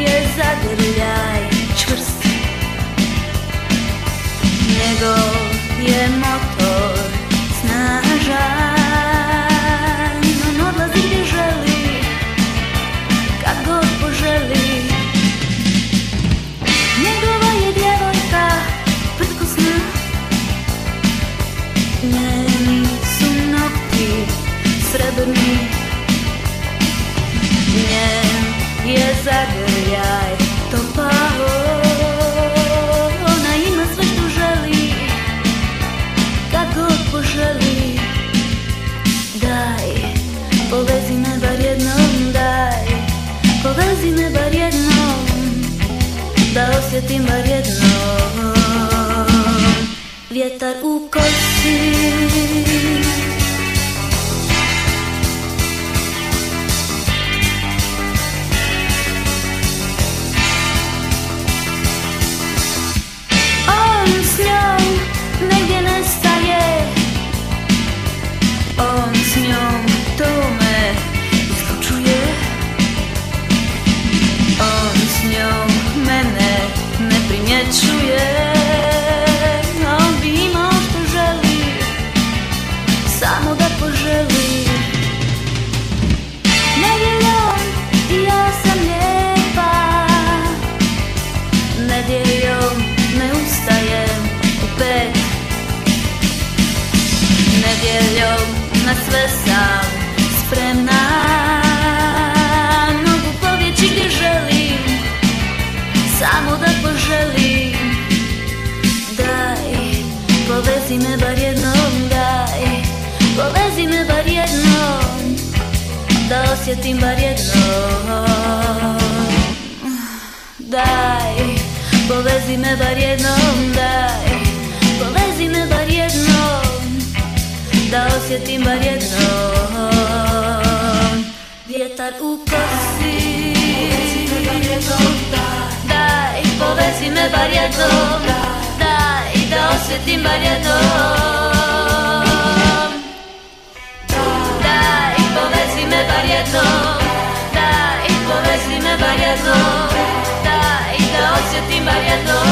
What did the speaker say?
Je zagrljaj čvrst. Njegov je motor snažan. On odlazi gdje želi Kad god poželi. Njegova je djevojka prtkosna Njeni su nokti srebrni. Njen je zagrljaj poželi Daj, povezi me bar jednom Daj, povezi me bar jednom Da osjetim bar jednom. Vjetar u kosi Nedjeljom ne ustajem u pet Nedjeljom na sve sam spremna. Mogu pobjeći gdje želim Samo da poželim. Daj, povezi me bar jednom Daj, povezi me bar jednom Da osjetim bar jednom. Daj, povezi me bar jednom Daj, povezi me bar jednom Da osjetim bar jednom Vjetar u kosi Daj, povezi me bar jednom da povezi me invariando.